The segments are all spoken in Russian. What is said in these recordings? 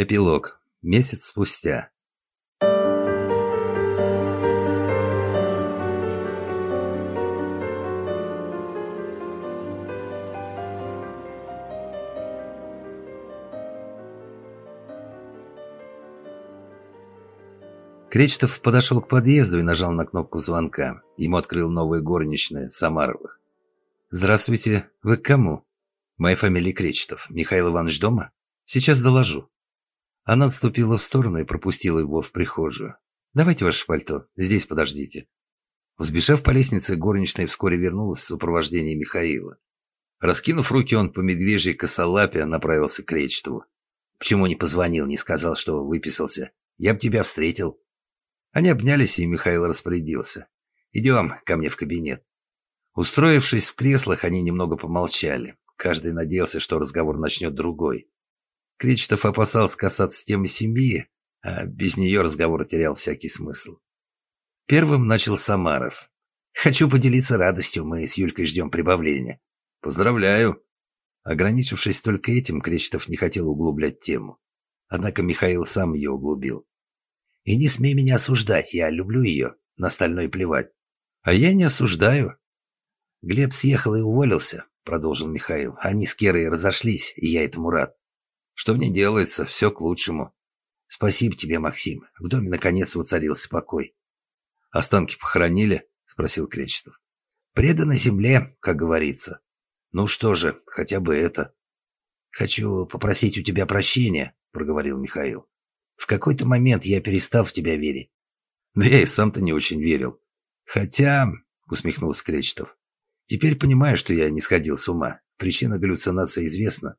Эпилог. Месяц спустя. Кречетов подошел к подъезду и нажал на кнопку звонка. Ему открыл новая горничная Самаровых. «Здравствуйте. Вы к кому?» «Моя фамилия Кречетов. Михаил Иванович дома?» «Сейчас доложу». Она отступила в сторону и пропустила его в прихожую. «Давайте ваше пальто. Здесь подождите». Взбежав по лестнице, горничная вскоре вернулась в сопровождении Михаила. Раскинув руки, он по медвежьей косолапе направился к Речетову. «Почему не позвонил, не сказал, что выписался? Я бы тебя встретил». Они обнялись, и Михаил распорядился. «Идем ко мне в кабинет». Устроившись в креслах, они немного помолчали. Каждый надеялся, что разговор начнет другой. Кречетов опасался касаться темы семьи, а без нее разговор терял всякий смысл. Первым начал Самаров. «Хочу поделиться радостью, мы с Юлькой ждем прибавления». «Поздравляю». Ограничившись только этим, Кречетов не хотел углублять тему. Однако Михаил сам ее углубил. «И не смей меня осуждать, я люблю ее, на остальное плевать». «А я не осуждаю». «Глеб съехал и уволился», — продолжил Михаил. «Они с Керой разошлись, и я этому рад. Что мне делается, все к лучшему. Спасибо тебе, Максим. В доме наконец воцарился покой. Останки похоронили? Спросил Кречетов. Предано земле, как говорится. Ну что же, хотя бы это. Хочу попросить у тебя прощения, проговорил Михаил. В какой-то момент я перестал в тебя верить. Да я и сам-то не очень верил. Хотя, усмехнулся Кречетов, теперь понимаю, что я не сходил с ума. Причина галлюцинации известна.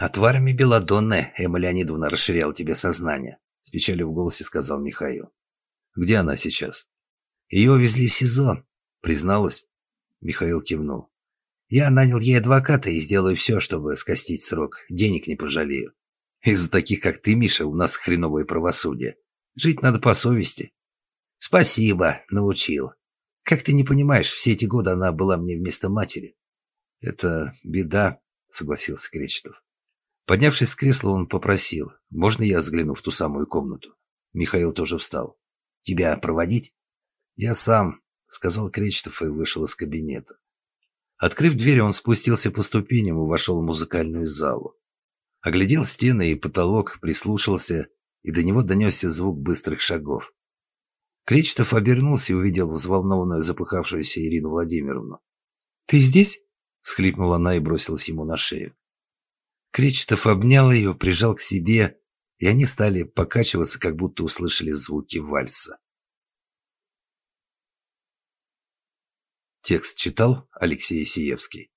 «Отварами белодонны Эмма Леонидовна расширяла тебе сознание», — с печалью в голосе сказал Михаил. «Где она сейчас?» «Ее увезли в СИЗО», — призналась. Михаил кивнул. «Я нанял ей адвоката и сделаю все, чтобы скостить срок. Денег не пожалею. Из-за таких, как ты, Миша, у нас хреновое правосудие. Жить надо по совести». «Спасибо, научил. Как ты не понимаешь, все эти годы она была мне вместо матери». «Это беда», — согласился Кречетов. Поднявшись с кресла, он попросил, «Можно я взгляну в ту самую комнату?» Михаил тоже встал. «Тебя проводить?» «Я сам», — сказал Кречетов и вышел из кабинета. Открыв дверь, он спустился по ступеням и вошел в музыкальную залу. Оглядел стены и потолок, прислушался, и до него донесся звук быстрых шагов. Кречетов обернулся и увидел взволнованную запыхавшуюся Ирину Владимировну. «Ты здесь?» — всхлипнула она и бросилась ему на шею. Кречетов обнял ее, прижал к себе, и они стали покачиваться, как будто услышали звуки вальса. Текст читал Алексей Сиевский.